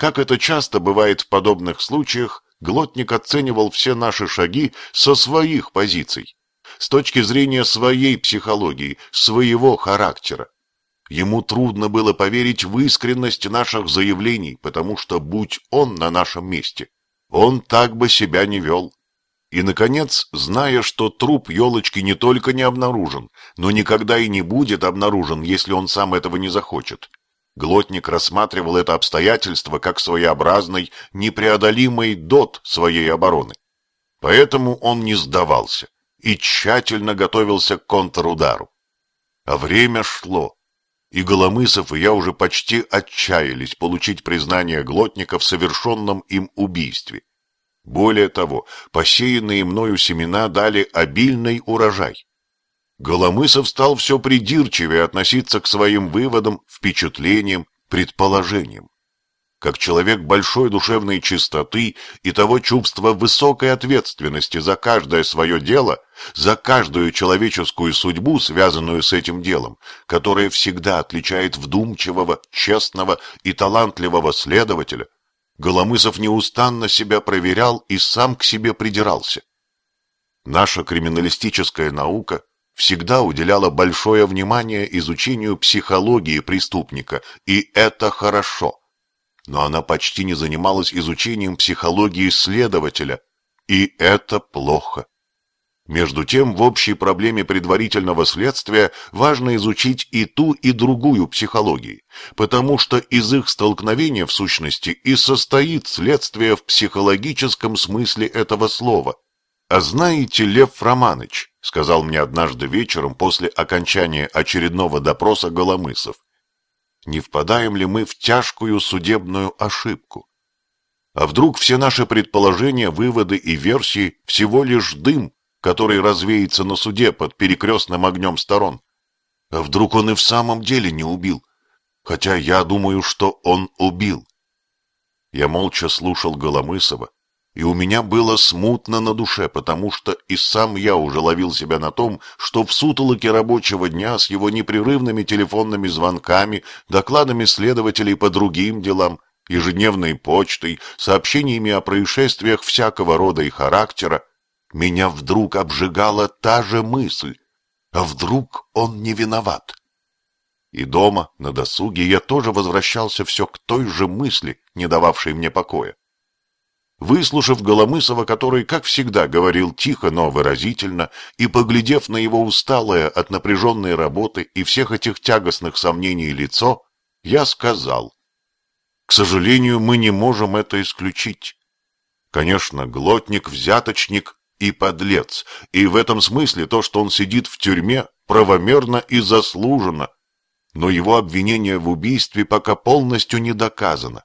Как это часто бывает в подобных случаях, Глотник оценивал все наши шаги со своих позиций, с точки зрения своей психологии, своего характера. Ему трудно было поверить в искренность наших заявлений, потому что, будь он на нашем месте, он так бы себя не вел. И, наконец, зная, что труп елочки не только не обнаружен, но никогда и не будет обнаружен, если он сам этого не захочет, Глотник рассматривал это обстоятельство как своеобразный, непреодолимый дот своей обороны. Поэтому он не сдавался и тщательно готовился к контрудару. А время шло, и Голомысов и я уже почти отчаялись получить признание Глотника в совершенном им убийстве. Более того, посеянные мною семена дали обильный урожай. Голомысов стал все придирчивее относиться к своим выводам, впечатлениям, предположениям. Как человек большой душевной чистоты и того чувства высокой ответственности за каждое свое дело, за каждую человеческую судьбу, связанную с этим делом, которое всегда отличает вдумчивого, честного и талантливого следователя, Голомысов неустанно себя проверял и сам к себе придирался. Наша криминалистическая наука всегда уделяла большое внимание изучению психологии преступника, и это хорошо. Но она почти не занималась изучением психологии следователя, и это плохо. Между тем, в общей проблеме предварительного следствия важно изучить и ту, и другую психологии, потому что из их столкновения в сущности и состоит следствие в психологическом смысле этого слова – «А знаете, Лев Романыч, — сказал мне однажды вечером после окончания очередного допроса Голомысов, — не впадаем ли мы в тяжкую судебную ошибку? А вдруг все наши предположения, выводы и версии всего лишь дым, который развеется на суде под перекрестным огнем сторон? А вдруг он и в самом деле не убил? Хотя я думаю, что он убил. Я молча слушал Голомысова, и у меня было смутно на душе, потому что и сам я уже ловил себя на том, что в сутолоке рабочего дня с его непрерывными телефонными звонками, докладами следователей по другим делам, ежедневной почтой, сообщениями о происшествиях всякого рода и характера, меня вдруг обжигала та же мысль, а вдруг он не виноват? И дома, на досуге, я тоже возвращался все к той же мысли, не дававшей мне покоя. Выслушав Голомысова, который, как всегда, говорил тихо, но выразительно, и поглядев на его усталое от напряженной работы и всех этих тягостных сомнений лицо, я сказал, «К сожалению, мы не можем это исключить. Конечно, глотник, взяточник и подлец, и в этом смысле то, что он сидит в тюрьме, правомерно и заслуженно, но его обвинение в убийстве пока полностью не доказано.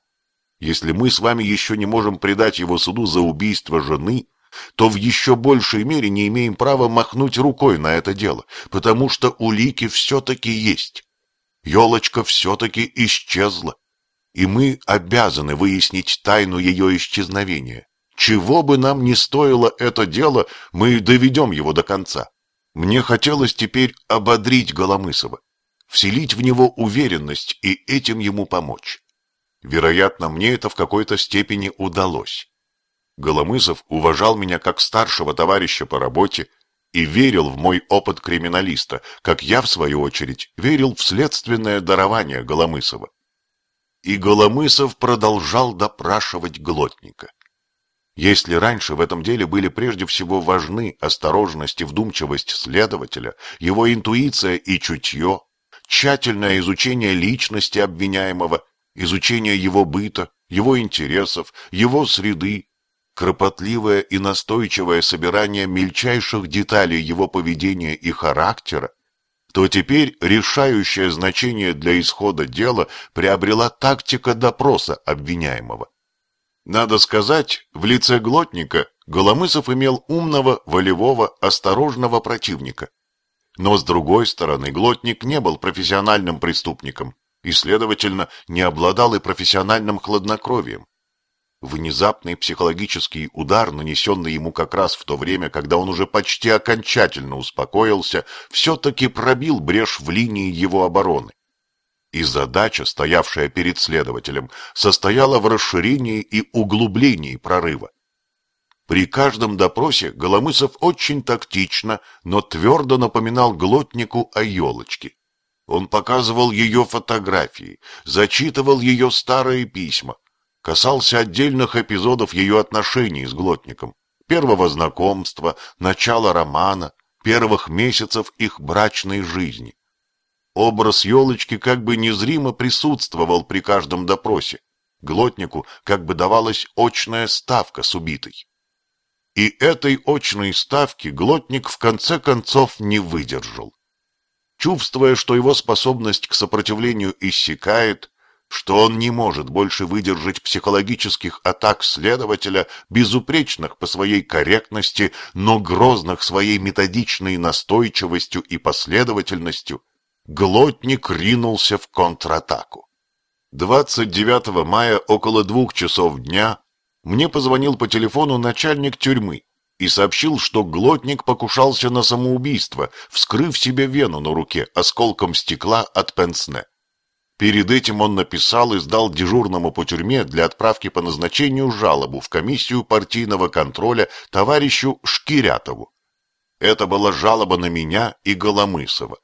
Если мы с вами еще не можем предать его суду за убийство жены, то в еще большей мере не имеем права махнуть рукой на это дело, потому что улики все-таки есть. Елочка все-таки исчезла, и мы обязаны выяснить тайну ее исчезновения. Чего бы нам ни стоило это дело, мы доведем его до конца. Мне хотелось теперь ободрить Голомысова, вселить в него уверенность и этим ему помочь. Вероятно, мне это в какой-то степени удалось. Голомысов уважал меня как старшего товарища по работе и верил в мой опыт криминалиста, как я, в свою очередь, верил в следственное дарование Голомысова. И Голомысов продолжал допрашивать глотника. Если раньше в этом деле были прежде всего важны осторожность и вдумчивость следователя, его интуиция и чутье, тщательное изучение личности обвиняемого изучение его быта, его интересов, его среды, кропотливое и настойчивое собирание мельчайших деталей его поведения и характера, то теперь решающее значение для исхода дела приобрела тактика допроса обвиняемого. Надо сказать, в лице Глотника Голомысов имел умного, волевого, осторожного противника. Но, с другой стороны, Глотник не был профессиональным преступником и, следовательно, не обладал и профессиональным хладнокровием. Внезапный психологический удар, нанесенный ему как раз в то время, когда он уже почти окончательно успокоился, все-таки пробил брешь в линии его обороны. и задача, стоявшая перед следователем, состояла в расширении и углублении прорыва. При каждом допросе Голомысов очень тактично, но твердо напоминал глотнику о елочке. Он показывал ее фотографии, зачитывал ее старые письма, касался отдельных эпизодов ее отношений с глотником, первого знакомства, начала романа, первых месяцев их брачной жизни. Образ елочки как бы незримо присутствовал при каждом допросе. Глотнику как бы давалась очная ставка с убитой. И этой очной ставки Глотник в конце концов не выдержал. Чувствуя, что его способность к сопротивлению иссякает, что он не может больше выдержать психологических атак следователя, безупречных по своей корректности, но грозных своей методичной настойчивостью и последовательностью, Глотник ринулся в контратаку. 29 мая около двух часов дня мне позвонил по телефону начальник тюрьмы и сообщил, что Глотник покушался на самоубийство, вскрыв себе вену на руке осколком стекла от пенсне. Перед этим он написал и сдал дежурному по тюрьме для отправки по назначению жалобу в комиссию партийного контроля товарищу Шкирятову. Это была жалоба на меня и Голомысова.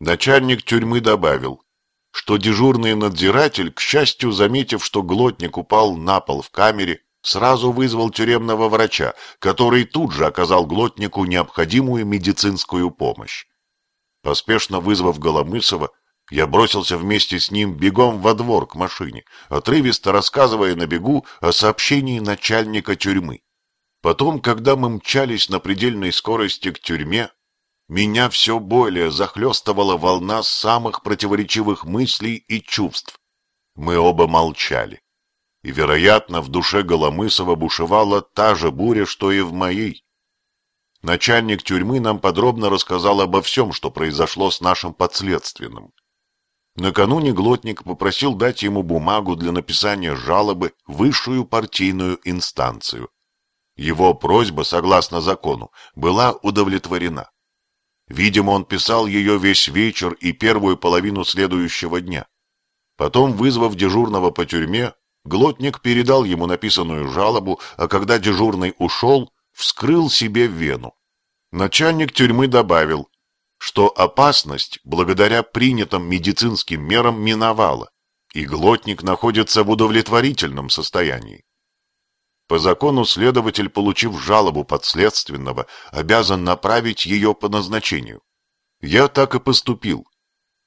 Начальник тюрьмы добавил, что дежурный надзиратель, к счастью, заметив, что глотник упал на пол в камере, сразу вызвал тюремного врача, который тут же оказал глотнику необходимую медицинскую помощь. Поспешно вызвав Голомысова, я бросился вместе с ним бегом во двор к машине, отрывисто рассказывая на бегу о сообщении начальника тюрьмы. Потом, когда мы мчались на предельной скорости к тюрьме, меня все более захлестывала волна самых противоречивых мыслей и чувств. Мы оба молчали. И, вероятно, в душе Голомысова бушевала та же буря, что и в моей. Начальник тюрьмы нам подробно рассказал обо всем, что произошло с нашим подследственным. Накануне Глотник попросил дать ему бумагу для написания жалобы в высшую партийную инстанцию. Его просьба, согласно закону, была удовлетворена. Видимо, он писал ее весь вечер и первую половину следующего дня. Потом, вызвав дежурного по тюрьме, Глотник передал ему написанную жалобу, а когда дежурный ушел, вскрыл себе вену. Начальник тюрьмы добавил, что опасность, благодаря принятым медицинским мерам, миновала, и Глотник находится в удовлетворительном состоянии. По закону следователь, получив жалобу подследственного, обязан направить ее по назначению. Я так и поступил.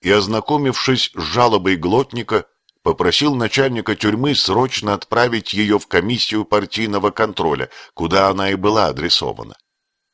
И, ознакомившись с жалобой глотника, попросил начальника тюрьмы срочно отправить ее в комиссию партийного контроля, куда она и была адресована.